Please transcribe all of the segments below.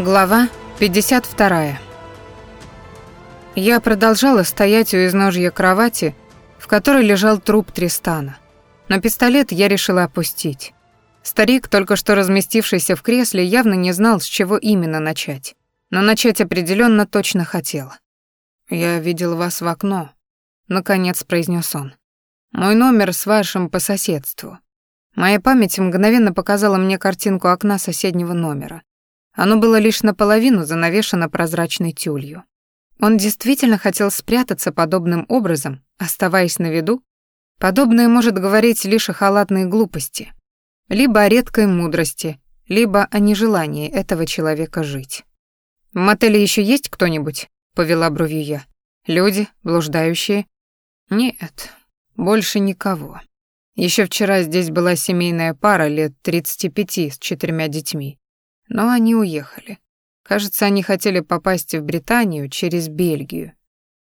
Глава 52. Я продолжала стоять у изножья кровати, в которой лежал труп Тристана. Но пистолет я решила опустить. Старик, только что разместившийся в кресле, явно не знал, с чего именно начать. Но начать определенно точно хотел. «Я видел вас в окно», — наконец произнес он. «Мой номер с вашим по соседству». Моя память мгновенно показала мне картинку окна соседнего номера. Оно было лишь наполовину занавешено прозрачной тюлью. Он действительно хотел спрятаться подобным образом, оставаясь на виду? Подобное может говорить лишь о халатной глупости, либо о редкой мудрости, либо о нежелании этого человека жить. «В мотеле еще есть кто-нибудь?» — повела бровью я. «Люди, блуждающие?» «Нет, больше никого. Еще вчера здесь была семейная пара лет 35 с четырьмя детьми. Но они уехали. Кажется, они хотели попасть в Британию через Бельгию.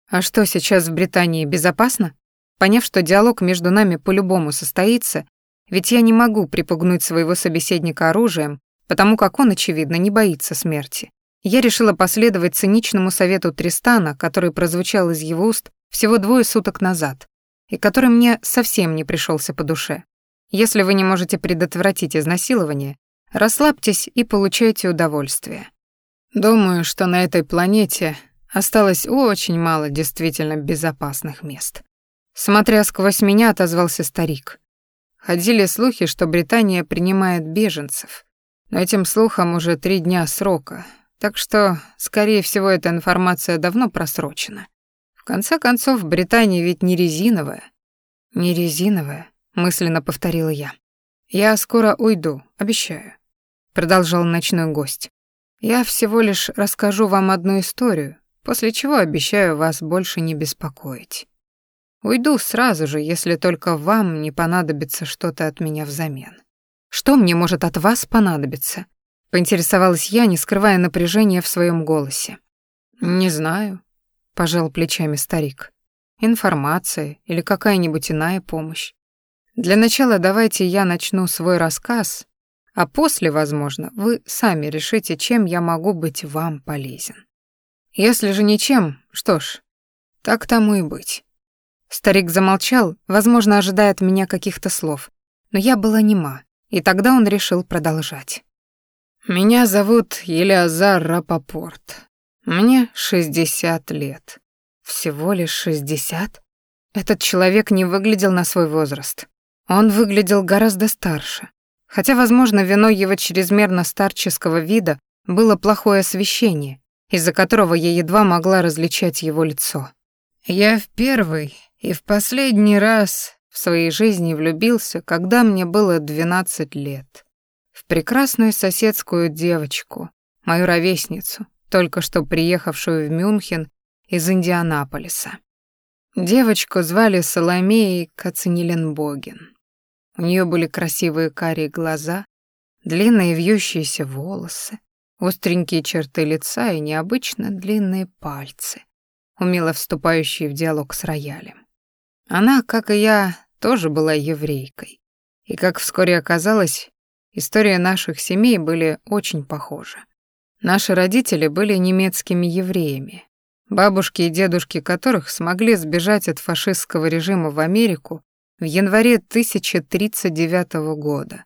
А что, сейчас в Британии безопасно? Поняв, что диалог между нами по-любому состоится, ведь я не могу припугнуть своего собеседника оружием, потому как он, очевидно, не боится смерти. Я решила последовать циничному совету Тристана, который прозвучал из его уст всего двое суток назад, и который мне совсем не пришелся по душе. Если вы не можете предотвратить изнасилование, Расслабьтесь и получайте удовольствие. Думаю, что на этой планете осталось очень мало действительно безопасных мест. Смотря сквозь меня, отозвался старик. Ходили слухи, что Британия принимает беженцев, но этим слухам уже три дня срока, так что, скорее всего, эта информация давно просрочена. В конце концов, Британия ведь не резиновая. Не резиновая, мысленно повторила я. Я скоро уйду, обещаю продолжал ночной гость. Я всего лишь расскажу вам одну историю, после чего обещаю вас больше не беспокоить. Уйду сразу же, если только вам не понадобится что-то от меня взамен. Что мне может от вас понадобиться? Поинтересовалась я, не скрывая напряжения в своем голосе. Не знаю, пожал плечами старик. Информация или какая-нибудь иная помощь. Для начала давайте я начну свой рассказ, а после, возможно, вы сами решите, чем я могу быть вам полезен. Если же ничем, что ж, так тому и быть. Старик замолчал, возможно, ожидая от меня каких-то слов, но я была нема, и тогда он решил продолжать. «Меня зовут Елиазар Рапопорт. Мне 60 лет. Всего лишь 60? Этот человек не выглядел на свой возраст. Он выглядел гораздо старше. Хотя, возможно, виной его чрезмерно старческого вида было плохое освещение, из-за которого я едва могла различать его лицо. Я в первый и в последний раз в своей жизни влюбился, когда мне было 12 лет. В прекрасную соседскую девочку, мою ровесницу, только что приехавшую в Мюнхен из Индианаполиса. Девочку звали Соломеей Кацинеленбоген. У нее были красивые карие глаза, длинные вьющиеся волосы, остренькие черты лица и необычно длинные пальцы, умело вступающие в диалог с роялем. Она, как и я, тоже была еврейкой. И, как вскоре оказалось, история наших семей были очень похожи. Наши родители были немецкими евреями, бабушки и дедушки которых смогли сбежать от фашистского режима в Америку в январе 1039 года.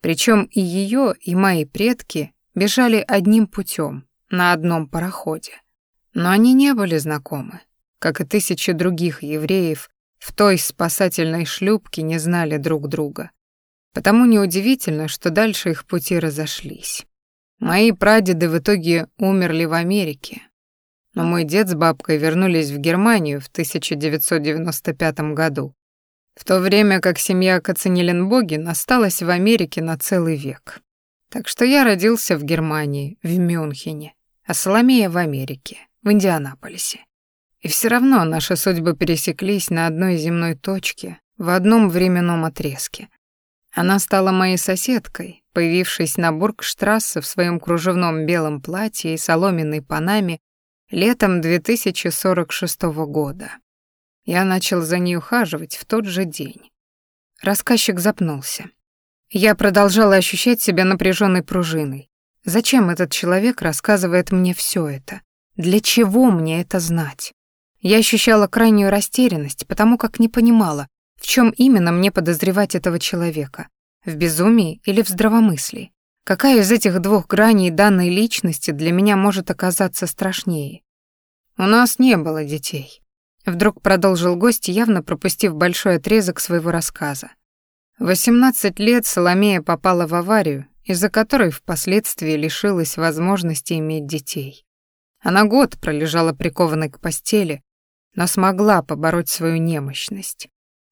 Причем и ее, и мои предки бежали одним путем на одном пароходе. Но они не были знакомы, как и тысячи других евреев в той спасательной шлюпке не знали друг друга. Потому неудивительно, что дальше их пути разошлись. Мои прадеды в итоге умерли в Америке, но мой дед с бабкой вернулись в Германию в 1995 году в то время как семья Кацанеленбоген осталась в Америке на целый век. Так что я родился в Германии, в Мюнхене, а Соломея в Америке, в Индианаполисе. И все равно наши судьбы пересеклись на одной земной точке, в одном временном отрезке. Она стала моей соседкой, появившись на Бургштрассе в своем кружевном белом платье и соломенной панаме летом 2046 года. Я начал за ней ухаживать в тот же день. Рассказчик запнулся. Я продолжала ощущать себя напряженной пружиной. Зачем этот человек рассказывает мне все это? Для чего мне это знать? Я ощущала крайнюю растерянность, потому как не понимала, в чем именно мне подозревать этого человека. В безумии или в здравомыслии? Какая из этих двух граней данной личности для меня может оказаться страшнее? У нас не было детей. Вдруг продолжил гость, явно пропустив большой отрезок своего рассказа. В 18 лет Соломея попала в аварию, из-за которой впоследствии лишилась возможности иметь детей. Она год пролежала прикованной к постели, но смогла побороть свою немощность.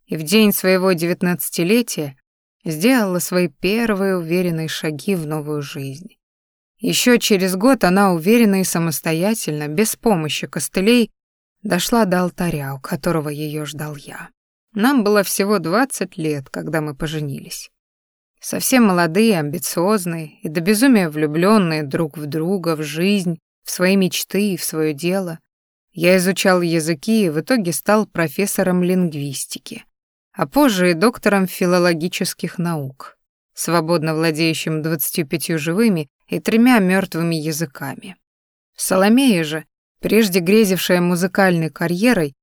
И в день своего девятнадцатилетия сделала свои первые уверенные шаги в новую жизнь. Еще через год она уверенно и самостоятельно, без помощи костылей, дошла до алтаря, у которого ее ждал я. Нам было всего 20 лет, когда мы поженились. Совсем молодые, амбициозные и до безумия влюбленные друг в друга, в жизнь, в свои мечты и в свое дело. Я изучал языки и в итоге стал профессором лингвистики, а позже и доктором филологических наук, свободно владеющим 25 живыми и тремя мертвыми языками. Соломея же, прежде грезившая музыкальной карьерой,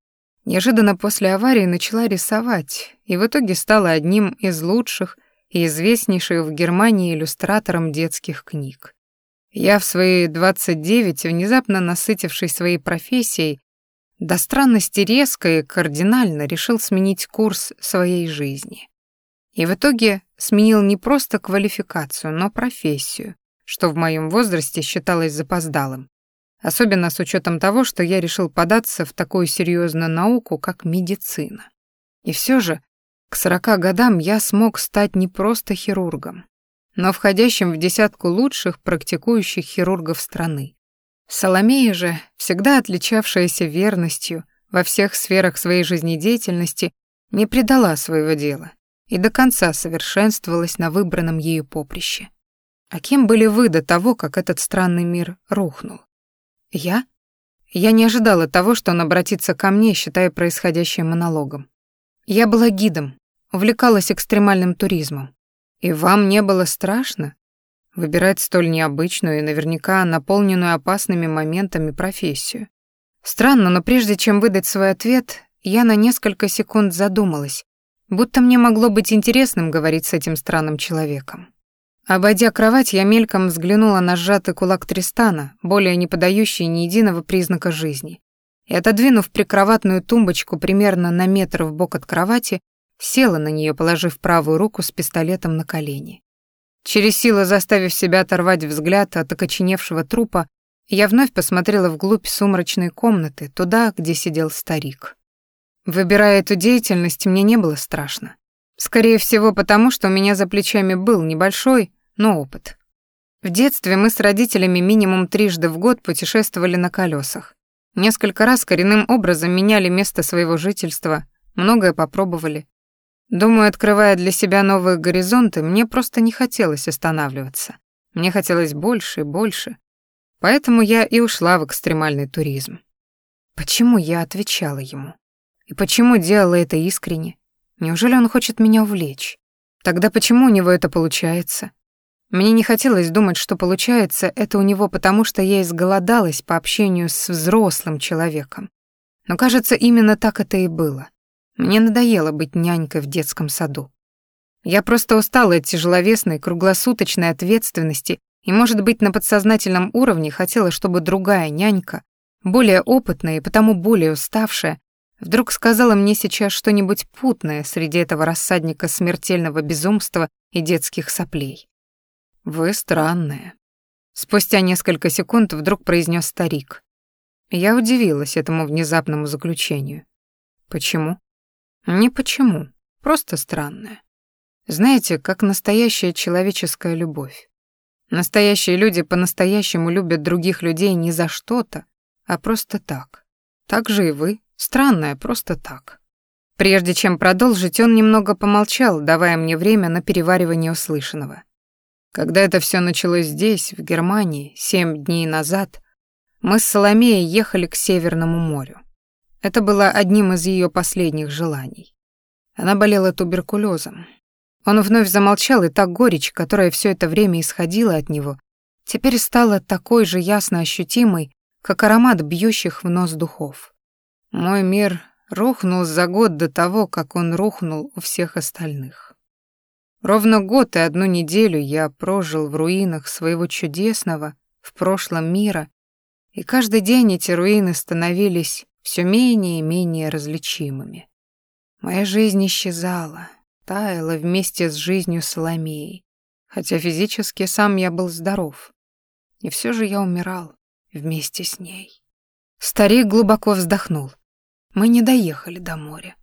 неожиданно после аварии начала рисовать и в итоге стала одним из лучших и известнейших в Германии иллюстратором детских книг. Я в свои 29, внезапно насытившись своей профессией, до странности резко и кардинально решил сменить курс своей жизни. И в итоге сменил не просто квалификацию, но профессию, что в моем возрасте считалось запоздалым. Особенно с учетом того, что я решил податься в такую серьезную науку, как медицина. И все же к 40 годам я смог стать не просто хирургом, но входящим в десятку лучших практикующих хирургов страны. Соломея же, всегда отличавшаяся верностью во всех сферах своей жизнедеятельности, не предала своего дела и до конца совершенствовалась на выбранном ею поприще. А кем были вы до того, как этот странный мир рухнул? Я? Я не ожидала того, что он обратится ко мне, считая происходящее монологом. Я была гидом, увлекалась экстремальным туризмом. И вам не было страшно выбирать столь необычную и наверняка наполненную опасными моментами профессию? Странно, но прежде чем выдать свой ответ, я на несколько секунд задумалась, будто мне могло быть интересным говорить с этим странным человеком. Обойдя кровать, я мельком взглянула на сжатый кулак Тристана, более не подающий ни единого признака жизни, и, отодвинув прикроватную тумбочку примерно на метр в бок от кровати, села на нее, положив правую руку с пистолетом на колени. Через силу заставив себя оторвать взгляд от окоченевшего трупа, я вновь посмотрела вглубь сумрачной комнаты, туда, где сидел старик. Выбирая эту деятельность, мне не было страшно. Скорее всего, потому что у меня за плечами был небольшой, но опыт. В детстве мы с родителями минимум трижды в год путешествовали на колесах. Несколько раз коренным образом меняли место своего жительства, многое попробовали. Думаю, открывая для себя новые горизонты, мне просто не хотелось останавливаться. Мне хотелось больше и больше. Поэтому я и ушла в экстремальный туризм. Почему я отвечала ему? И почему делала это искренне? Неужели он хочет меня увлечь? Тогда почему у него это получается? Мне не хотелось думать, что получается это у него потому, что я изголодалась по общению с взрослым человеком. Но, кажется, именно так это и было. Мне надоело быть нянькой в детском саду. Я просто устала от тяжеловесной, круглосуточной ответственности и, может быть, на подсознательном уровне хотела, чтобы другая нянька, более опытная и потому более уставшая, вдруг сказала мне сейчас что-нибудь путное среди этого рассадника смертельного безумства и детских соплей. «Вы странная», — спустя несколько секунд вдруг произнес старик. Я удивилась этому внезапному заключению. Почему? Не почему, просто странная. Знаете, как настоящая человеческая любовь. Настоящие люди по-настоящему любят других людей не за что-то, а просто так. Так же и вы, странная, просто так. Прежде чем продолжить, он немного помолчал, давая мне время на переваривание услышанного. Когда это все началось здесь, в Германии, семь дней назад, мы с Соломеей ехали к Северному морю. Это было одним из ее последних желаний. Она болела туберкулезом. Он вновь замолчал, и та горечь, которая все это время исходила от него, теперь стала такой же ясно ощутимой, как аромат бьющих в нос духов. Мой мир рухнул за год до того, как он рухнул у всех остальных. Ровно год и одну неделю я прожил в руинах своего чудесного в прошлом мира, и каждый день эти руины становились все менее и менее различимыми. Моя жизнь исчезала, таяла вместе с жизнью Соломеи, хотя физически сам я был здоров. И все же я умирал вместе с ней. Старик глубоко вздохнул. Мы не доехали до моря.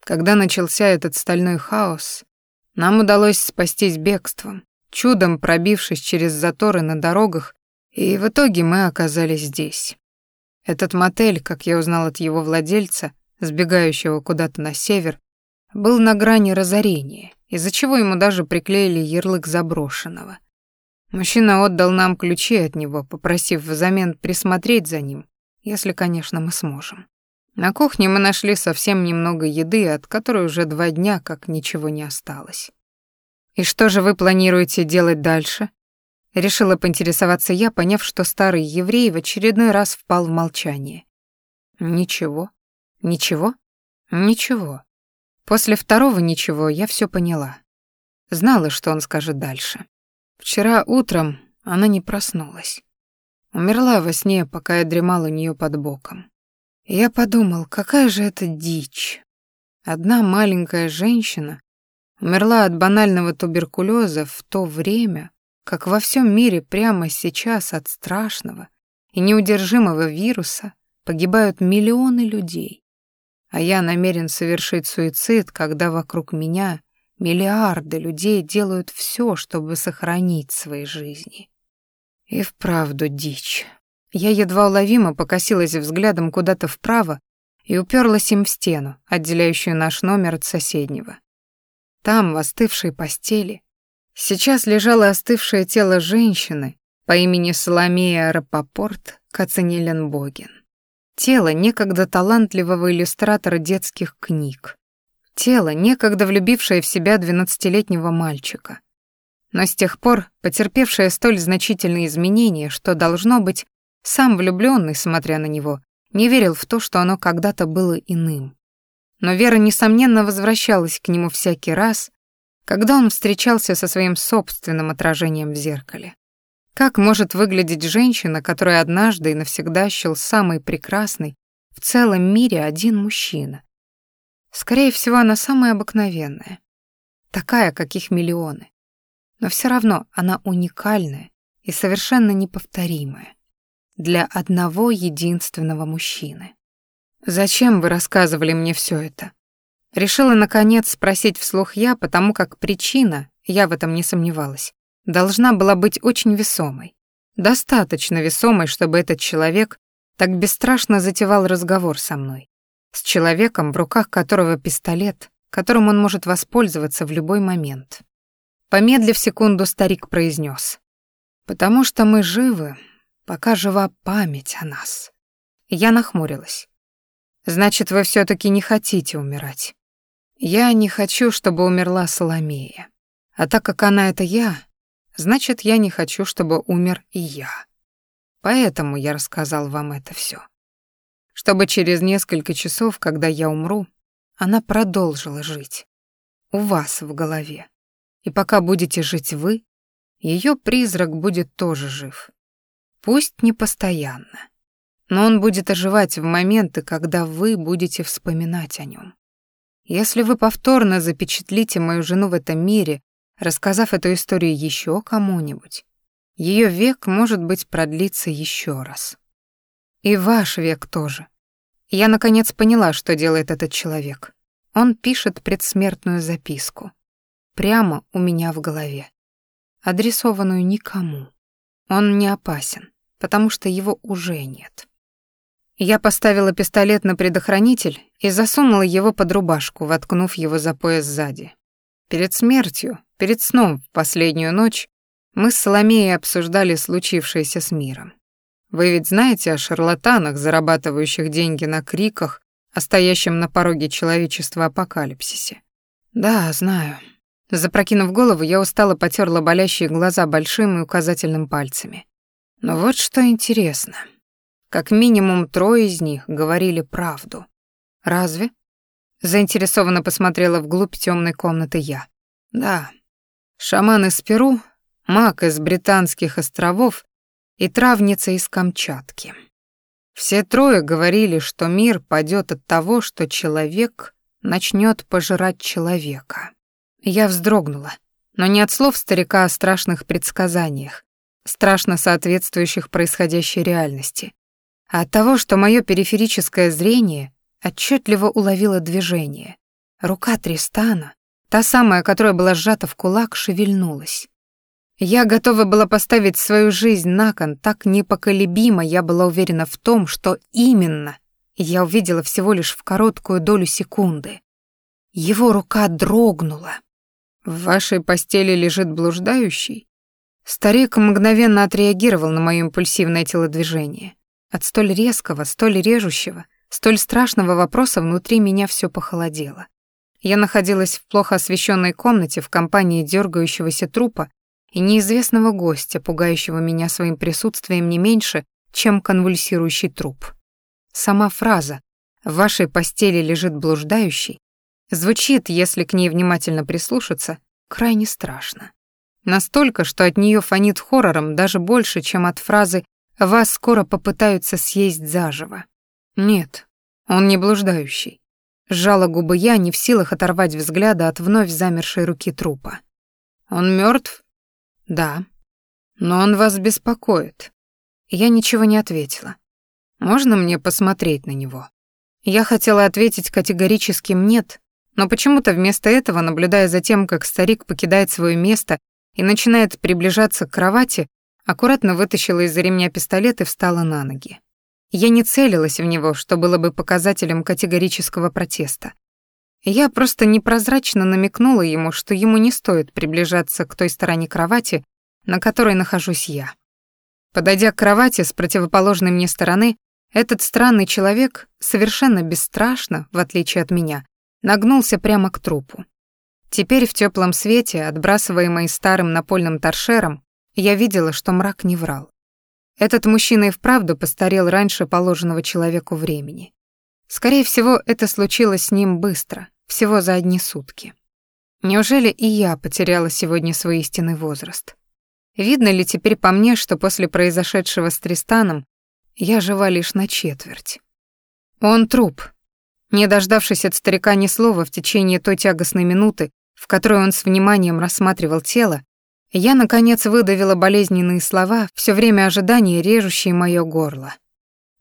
Когда начался этот стальной хаос, нам удалось спастись бегством, чудом пробившись через заторы на дорогах, и в итоге мы оказались здесь. Этот мотель, как я узнал от его владельца, сбегающего куда-то на север, был на грани разорения, из-за чего ему даже приклеили ярлык заброшенного. Мужчина отдал нам ключи от него, попросив взамен присмотреть за ним, если, конечно, мы сможем. На кухне мы нашли совсем немного еды, от которой уже два дня как ничего не осталось. «И что же вы планируете делать дальше?» Решила поинтересоваться я, поняв, что старый еврей в очередной раз впал в молчание. «Ничего. Ничего? Ничего. После второго ничего я все поняла. Знала, что он скажет дальше. Вчера утром она не проснулась. Умерла во сне, пока я дремал у нее под боком. Я подумал, какая же это дичь. Одна маленькая женщина умерла от банального туберкулеза в то время, как во всем мире прямо сейчас от страшного и неудержимого вируса погибают миллионы людей а я намерен совершить суицид, когда вокруг меня миллиарды людей делают все, чтобы сохранить свои жизни. И вправду дичь. Я едва уловимо покосилась взглядом куда-то вправо и уперлась им в стену, отделяющую наш номер от соседнего. Там, в остывшей постели, сейчас лежало остывшее тело женщины по имени Соломея Рапопорт Кацанеленбоген. Тело некогда талантливого иллюстратора детских книг. Тело, некогда влюбившее в себя двенадцатилетнего мальчика. Но с тех пор потерпевшее столь значительные изменения, что, должно быть, сам влюбленный, смотря на него, не верил в то, что оно когда-то было иным. Но Вера, несомненно, возвращалась к нему всякий раз, когда он встречался со своим собственным отражением в зеркале. Как может выглядеть женщина, которая однажды и навсегда счел самой прекрасной в целом мире один мужчина? Скорее всего, она самая обыкновенная. Такая, каких миллионы. Но все равно она уникальная и совершенно неповторимая. Для одного единственного мужчины. «Зачем вы рассказывали мне все это?» Решила, наконец, спросить вслух я, потому как причина, я в этом не сомневалась, должна была быть очень весомой. Достаточно весомой, чтобы этот человек так бесстрашно затевал разговор со мной. С человеком, в руках которого пистолет, которым он может воспользоваться в любой момент. Помедлив секунду, старик произнес: «Потому что мы живы, пока жива память о нас». Я нахмурилась. «Значит, вы все таки не хотите умирать?» «Я не хочу, чтобы умерла Соломея. А так как она — это я, значит, я не хочу, чтобы умер и я. Поэтому я рассказал вам это все. Чтобы через несколько часов, когда я умру, она продолжила жить. У вас в голове. И пока будете жить вы, ее призрак будет тоже жив. Пусть не постоянно, но он будет оживать в моменты, когда вы будете вспоминать о нем. Если вы повторно запечатлите мою жену в этом мире рассказав эту историю еще кому-нибудь, ее век, может быть, продлится еще раз. И ваш век тоже. Я, наконец, поняла, что делает этот человек. Он пишет предсмертную записку. Прямо у меня в голове. Адресованную никому. Он не опасен, потому что его уже нет. Я поставила пистолет на предохранитель и засунула его под рубашку, воткнув его за пояс сзади. Перед смертью, перед сном в последнюю ночь, мы с Соломеей обсуждали случившееся с миром. Вы ведь знаете о шарлатанах, зарабатывающих деньги на криках, о стоящем на пороге человечества апокалипсисе? Да, знаю. Запрокинув голову, я устало потерла болящие глаза большим и указательным пальцами. Но вот что интересно. Как минимум трое из них говорили правду. Разве? Заинтересованно посмотрела вглубь темной комнаты я. Да. Шаман из Перу, маг из Британских островов и травница из Камчатки. Все трое говорили, что мир падет от того, что человек начнет пожирать человека. Я вздрогнула, но не от слов старика о страшных предсказаниях, страшно соответствующих происходящей реальности, а от того, что мое периферическое зрение отчетливо уловило движение. Рука Тристана, та самая, которая была сжата в кулак, шевельнулась. Я готова была поставить свою жизнь на кон, так непоколебимо я была уверена в том, что именно я увидела всего лишь в короткую долю секунды. Его рука дрогнула. «В вашей постели лежит блуждающий?» Старик мгновенно отреагировал на моё импульсивное телодвижение. От столь резкого, столь режущего, столь страшного вопроса внутри меня всё похолодело. Я находилась в плохо освещенной комнате в компании дергающегося трупа и неизвестного гостя, пугающего меня своим присутствием не меньше, чем конвульсирующий труп. Сама фраза «в вашей постели лежит блуждающий» звучит, если к ней внимательно прислушаться, крайне страшно. Настолько, что от нее фонит хоррором даже больше, чем от фразы «вас скоро попытаются съесть заживо». Нет, он не блуждающий. Сжала губы я, не в силах оторвать взгляда от вновь замершей руки трупа. Он мертв? Да. Но он вас беспокоит. Я ничего не ответила. Можно мне посмотреть на него? Я хотела ответить категорическим «нет», но почему-то вместо этого, наблюдая за тем, как старик покидает свое место и начинает приближаться к кровати, аккуратно вытащила из-за ремня пистолет и встала на ноги. Я не целилась в него, что было бы показателем категорического протеста. Я просто непрозрачно намекнула ему, что ему не стоит приближаться к той стороне кровати, на которой нахожусь я. Подойдя к кровати с противоположной мне стороны, этот странный человек совершенно бесстрашно, в отличие от меня, нагнулся прямо к трупу. Теперь в теплом свете, отбрасываемый старым напольным торшером, я видела, что мрак не врал. Этот мужчина и вправду постарел раньше положенного человеку времени. Скорее всего, это случилось с ним быстро, всего за одни сутки. Неужели и я потеряла сегодня свой истинный возраст? Видно ли теперь по мне, что после произошедшего с Тристаном я жива лишь на четверть? Он труп. Не дождавшись от старика ни слова в течение той тягостной минуты, в которой он с вниманием рассматривал тело, я, наконец, выдавила болезненные слова, все время ожидания режущие моё горло.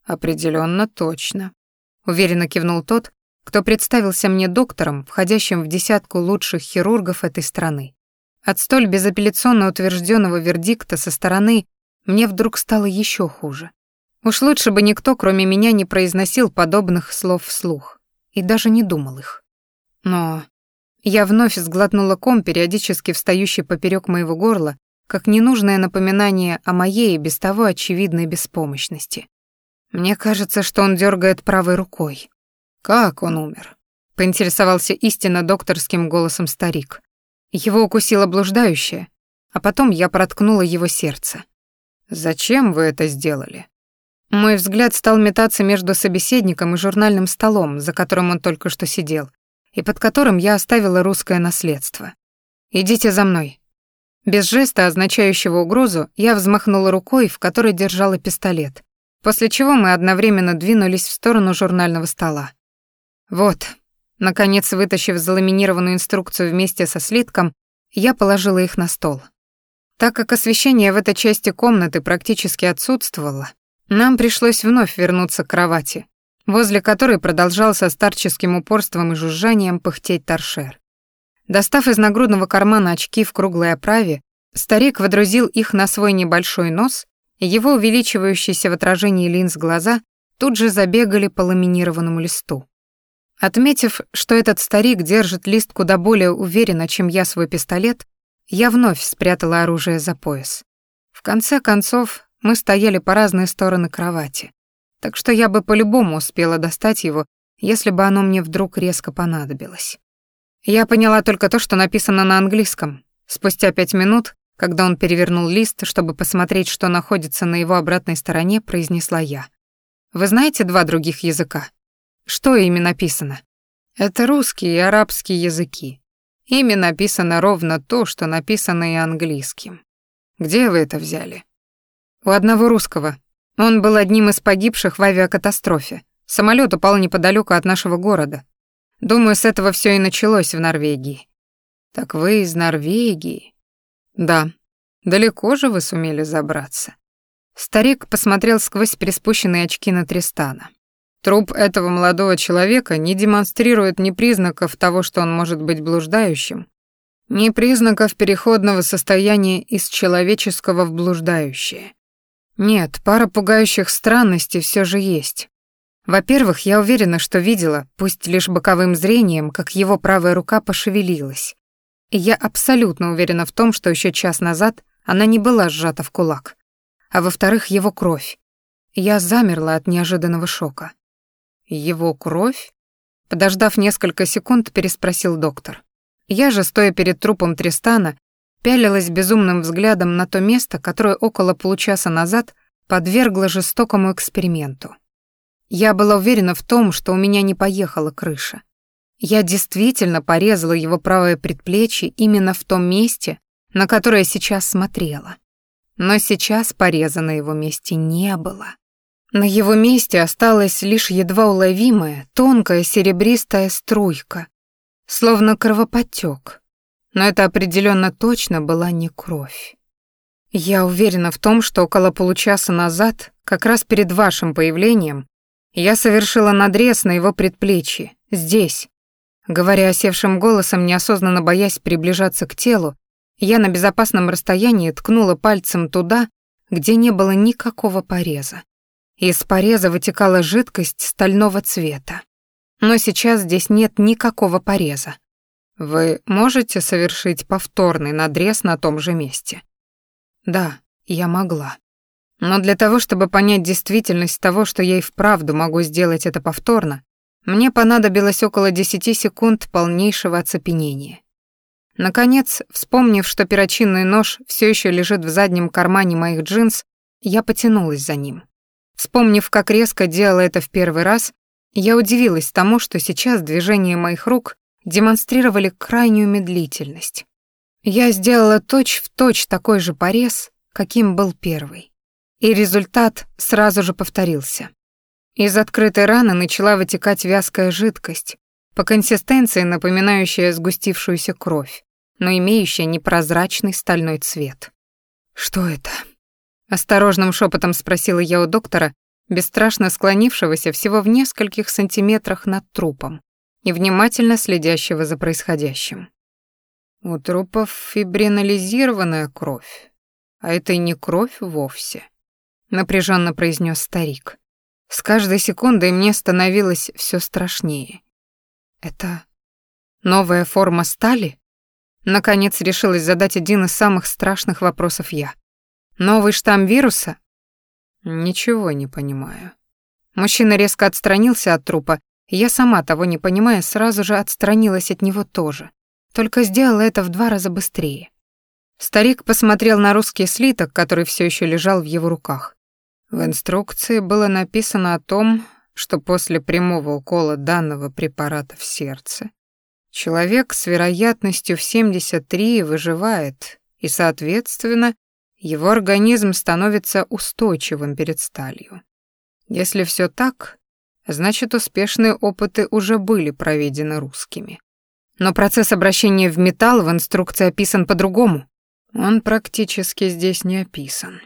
Определенно точно», — уверенно кивнул тот, кто представился мне доктором, входящим в десятку лучших хирургов этой страны. От столь безапелляционно утвержденного вердикта со стороны мне вдруг стало еще хуже. Уж лучше бы никто, кроме меня, не произносил подобных слов вслух и даже не думал их. Но я вновь сглотнула ком, периодически встающий поперек моего горла, как ненужное напоминание о моей без того очевидной беспомощности. Мне кажется, что он дергает правой рукой. «Как он умер?» — поинтересовался истинно докторским голосом старик. Его укусила блуждающая, а потом я проткнула его сердце. «Зачем вы это сделали?» Мой взгляд стал метаться между собеседником и журнальным столом, за которым он только что сидел, и под которым я оставила русское наследство. «Идите за мной». Без жеста, означающего угрозу, я взмахнула рукой, в которой держала пистолет, после чего мы одновременно двинулись в сторону журнального стола. Вот, наконец, вытащив заламинированную инструкцию вместе со слитком, я положила их на стол. Так как освещение в этой части комнаты практически отсутствовало, нам пришлось вновь вернуться к кровати, возле которой продолжал со старческим упорством и жужжанием пыхтеть торшер. Достав из нагрудного кармана очки в круглой оправе, старик водрузил их на свой небольшой нос, и его увеличивающиеся в отражении линз глаза тут же забегали по ламинированному листу. Отметив, что этот старик держит лист куда более уверенно, чем я свой пистолет, я вновь спрятала оружие за пояс. В конце концов, мы стояли по разные стороны кровати, так что я бы по-любому успела достать его, если бы оно мне вдруг резко понадобилось. Я поняла только то, что написано на английском. Спустя пять минут, когда он перевернул лист, чтобы посмотреть, что находится на его обратной стороне, произнесла я. «Вы знаете два других языка? Что ими написано?» «Это русский и арабский языки. Ими написано ровно то, что написано и английским. Где вы это взяли?» «У одного русского. Он был одним из погибших в авиакатастрофе. Самолет упал неподалеку от нашего города. Думаю, с этого все и началось в Норвегии. Так вы из Норвегии? Да. Далеко же вы сумели забраться? Старик посмотрел сквозь приспущенные очки на Тристана. Труп этого молодого человека не демонстрирует ни признаков того, что он может быть блуждающим, ни признаков переходного состояния из человеческого в блуждающее. Нет, пара пугающих странностей все же есть. Во-первых, я уверена, что видела, пусть лишь боковым зрением, как его правая рука пошевелилась. И я абсолютно уверена в том, что еще час назад она не была сжата в кулак. А во-вторых, его кровь. Я замерла от неожиданного шока. Его кровь? Подождав несколько секунд, переспросил доктор. Я же, стоя перед трупом Тристана, пялилась безумным взглядом на то место, которое около получаса назад подвергло жестокому эксперименту. Я была уверена в том, что у меня не поехала крыша. Я действительно порезала его правое предплечье именно в том месте, на которое сейчас смотрела. Но сейчас пореза на его месте не было. На его месте осталась лишь едва уловимая, тонкая серебристая струйка, словно кровоподтек. Но это определенно точно была не кровь. Я уверена в том, что около получаса назад, как раз перед вашим появлением, я совершила надрез на его предплечье, здесь. Говоря осевшим голосом, неосознанно боясь приближаться к телу, я на безопасном расстоянии ткнула пальцем туда, где не было никакого пореза. Из пореза вытекала жидкость стального цвета. Но сейчас здесь нет никакого пореза. Вы можете совершить повторный надрез на том же месте? Да, я могла. Но для того, чтобы понять действительность того, что я и вправду могу сделать это повторно, мне понадобилось около десяти секунд полнейшего оцепенения. Наконец, вспомнив, что перочинный нож все еще лежит в заднем кармане моих джинс, я потянулась за ним. Вспомнив, как резко делала это в первый раз, я удивилась тому, что сейчас движения моих рук демонстрировали крайнюю медлительность. Я сделала точь-в-точь точь такой же порез, каким был первый. И результат сразу же повторился. Из открытой раны начала вытекать вязкая жидкость, по консистенции напоминающая сгустившуюся кровь, но имеющая непрозрачный стальной цвет. «Что это?» Осторожным шепотом спросила я у доктора, бесстрашно склонившегося всего в нескольких сантиметрах над трупом и внимательно следящего за происходящим. У трупов фибринализированная кровь, а это и не кровь вовсе напряженно произнес старик. С каждой секундой мне становилось все страшнее. Это новая форма стали? Наконец решилась задать один из самых страшных вопросов я. Новый штамм вируса? Ничего не понимаю. Мужчина резко отстранился от трупа, я сама того не понимая, сразу же отстранилась от него тоже. Только сделала это в два раза быстрее. Старик посмотрел на русский слиток, который все еще лежал в его руках. В инструкции было написано о том, что после прямого укола данного препарата в сердце человек с вероятностью в 73 выживает, и, соответственно, его организм становится устойчивым перед сталью. Если все так, значит, успешные опыты уже были проведены русскими. Но процесс обращения в металл в инструкции описан по-другому. Он практически здесь не описан.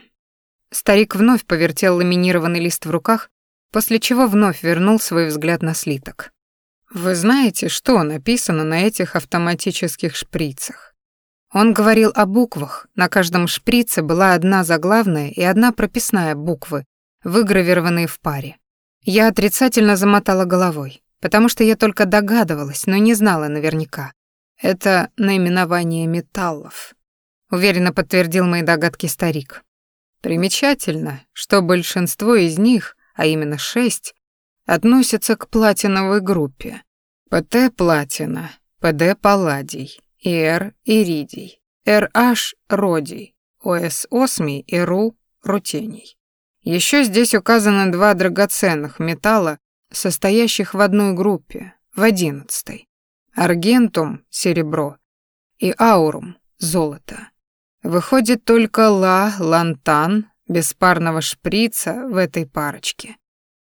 Старик вновь повертел ламинированный лист в руках, после чего вновь вернул свой взгляд на слиток. «Вы знаете, что написано на этих автоматических шприцах?» Он говорил о буквах, на каждом шприце была одна заглавная и одна прописная буквы, выгравированные в паре. Я отрицательно замотала головой, потому что я только догадывалась, но не знала наверняка. Это наименование металлов. Уверенно подтвердил мои догадки старик. Примечательно, что большинство из них, а именно шесть, относятся к платиновой группе. ПТ-платина ПД палладий, ИР иридий, РH родий, ОС осмий и РУ рутений. Еще здесь указаны два драгоценных металла, состоящих в одной группе, в одиннадцатой. Аргентум — серебро и аурум — золото. Выходит только ла, лантан, беспарного шприца в этой парочке.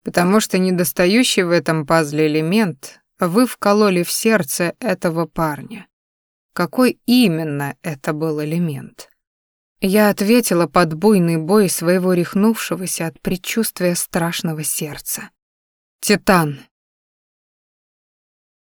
Потому что недостающий в этом пазле элемент вы вкололи в сердце этого парня. Какой именно это был элемент? Я ответила под буйный бой своего рехнувшегося от предчувствия страшного сердца. Титан.